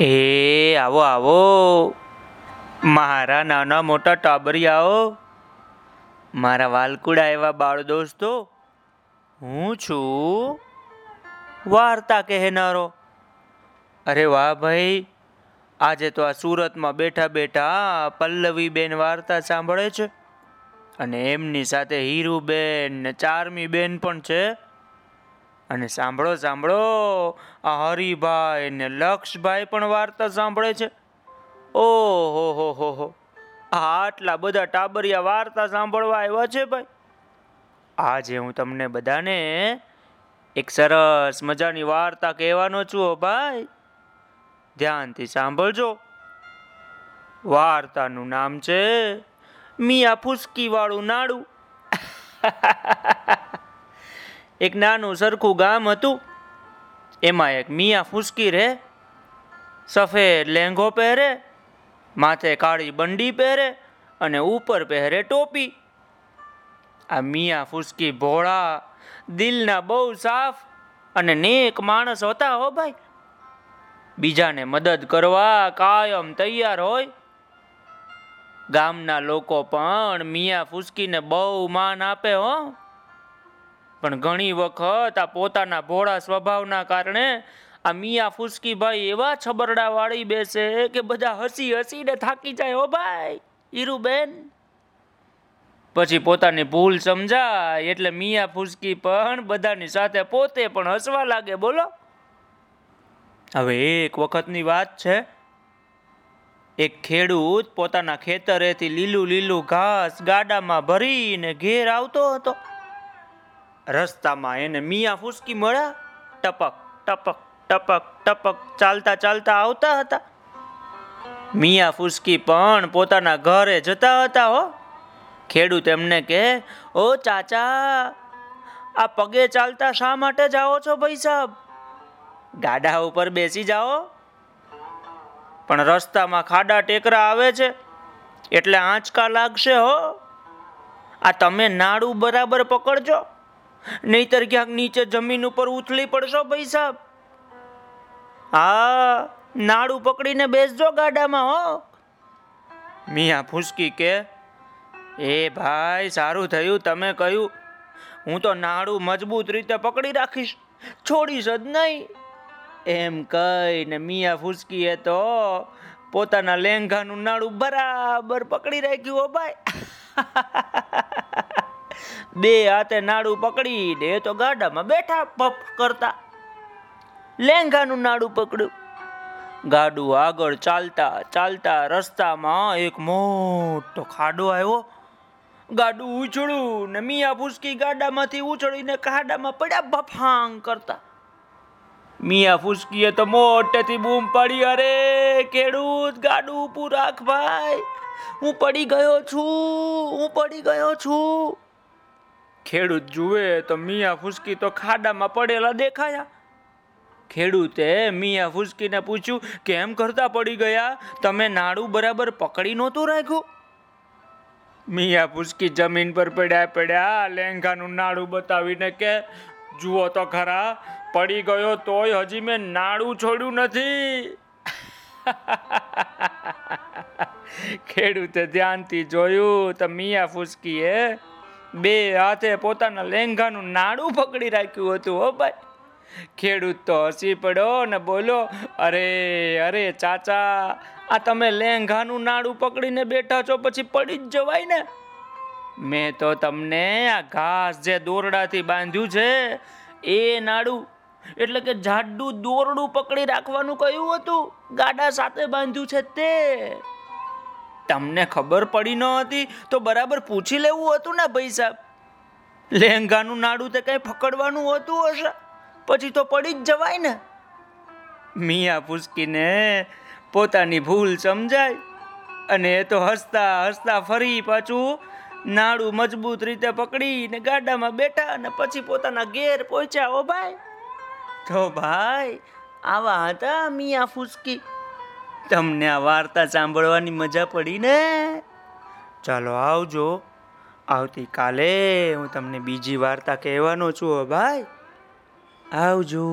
એ, આવો આવો. મારા નાના મોટા ટાબરિયાઓ, મારા વાલકુડા એવા બાળ દોસ્તો, હું છું વાર્તા કહેનારો. અરે વાહ ભાઈ, આજે તો આ સુરતમાં બેઠા બેઠા પલ્લવીબેન વાર્તા સાંભળે છે. અને એમની સાથે હીરુબેન ને ચારમી બેન પણ છે. અને સાંભળો સાંભળો, આ હરિભાઈ ને લક્ષભાઈ પણ વાર્તા સાંભળે છે. ઓહો, હો હો હો. આટલા બધા ટાબરિયા વાર્તા સાંભળવા આવ્યા છે ભાઈ. આજે હું તમને બધાને એક સરસ મજાની વાર્તા કહેવાનો છું ભાઈ. ધ્યાનથી સાંભળજો. વાર્તાનું નામ છે, મિયા ફુસકી વાળું નાડું. એક નાનું સરખું ગામ હતું. એમાં એક મિયા ફૂસકી રહે, સફેદ લેંઘો પહેરે, માથે કાળી બંડી પહેરે અને ઉપર પહેરે ટોપી. આ મિયા ફૂસકી ભોળા, દિલના બહુ સાફ અને નેક માણસ હતા હો ભાઈ. બીજાને મદદ કરવા કાયમ તૈયાર હોય. ગામના લોકો પણ મિયા ફૂસકીને બહુ માન આપે હો. પણ ઘણી વખત આ પોતાના ભોળા સ્વભાવના કારણે આ મિયા ફુસકી ભાઈ એવા છબરડા વાળી બેસે કે બધા હસી હસીને થાકી જાય હો ભાઈ ઈરુબેન પછી પોતાની ભૂલ સમજાય એટલે મિયા ફુસકી પણ બધાની સાથે પોતે પણ હસવા લાગે, બોલો. હવે એક વખતની વાત છે. એક ખેડૂત પોતાના ખેતરેથી લીલું લીલું ઘાસ ગાડામાં ભરીને ઘેર આવતો હતો. રસ્તામાં એને મિયા ફૂસકી મળ્યા ટપક ટપક ટપક ટપક ચાલતા ચાલતા આવતા હતા. મિયા ફૂસકી પણ પોતાના ઘરે જતા હતા હો. ખેડૂત એમને કે ઓ ચાચા, આ પગે ચાલતા શા માટે જાઓ છો ભાઈ સાહેબ ગાડા ઉપર બેસી જાઓ. પણ રસ્તામાં ખાડા ટેકરા આવે છે, એટલે આંચકા લાગશે હો. આ તમે નાડું બરાબર પકડજો. નહીતર ક્યાંક નીચે જમીન ઉપર ઉથલી પડશો ભાઈ સાહેબ હા, નાડું પકડીને બેસજો ગાડામાં, હો. મિયા ફૂસકી કે, એ ભાઈ, સારું થયું તમે કહ્યું. હું તો નાડું મજબૂત રીતે પકડી રાખીશ. છોડીશ જ નહીં. એમ કહીને મિયા ફૂસકીએ તો પોતાના લેંઘાનું નાડું બરાબર પકડી રાખ્યું, હો ભાઈ. બે હાથે નાડું પકડીને એ તો ગાડામાં બેઠા પફ કરતા. લેંઘાનું નાડું પકડ્યું. ગાડું આગળ ચાલતા ચાલતા રસ્તામાં એક મોટો ખાડો આવ્યો. ગાડું ઉછળું ને મિયા ફૂસકી ગાડામાંથી ઉછળીને ખાડામાં પડ્યા બફાંગ કરતા. મિયા ફૂસકીએ તો મોટેથી બૂમ પાડી, અરે, ખેડૂત, ગાડું ઊભું રાખ ભાઈ. હું પડી ગયો છું, હું પડી ગયો છું. ખેડૂત જુએ તો મિયા ફૂસકી તો ખાડામાં પડેલા દેખાયા. ખેડૂતે મિયા ફૂસકીને પૂછ્યું, કેમ કરતા પડી ગયા? તમે નાડું બરાબર પકડી નહોતું રાખ્યું? મિયા ફૂસકી જમીન પર પડ્યા પડ્યા, લેંઘાનું નાડું બતાવીને કે, જુઓ તો ખરા, પડી ગયો તોય હજી મેં નાડું છોડ્યું નથી. ખેડૂતે ધ્યાનથી જોયું તો મિયા ફૂસકીએ બે હાથે પોતાના લેંઘાનું નાડું પકડી રાખ્યું હતું, હો ભાઈ. ખેડૂત તો હસી પડ્યો ને બોલો અરે અરે ચાચા, આ તમે લેંઘાનું નાડું પકડીને બેઠા છો પછી પડી જ જવાય ને. મેં તો તમને આ ઘાસ જે દોરડાથી બાંધ્યું છે, એ નાડું, એટલે કે જાડું દોરડું પકડી રાખવાનું કહ્યું હતું, ગાડા સાથે બાંધ્યું છે તે. તમને ખબર પડી ન હતી તો બરાબર પૂછી લેવું હતું ને ભાઈ સાહેબ? લેંઘાનું નાડું તે કઈ પકડવાનું હોતું હશે? પછી તો પડી જ જવાય ને. મિયા ફૂસકીને પોતાની ભૂલ સમજાય અને એ તો હસતા હસતા ફરી પાછું નાડું મજબૂત રીતે પકડીને ગાડામાં બેઠા અને પછી પોતાના ઘેર પહોંચ્યા. ઓ ભાઈ? તો ભાઈ, આવા હતા મિયા ફુસકી તમને આ વાર્તા સાંભળવાની મજા પડી ને? ચાલો આવજો. આવતીકાલે હું તમને બીજી વાર્તા કહેવાનો છું ભાઈ. આવજો.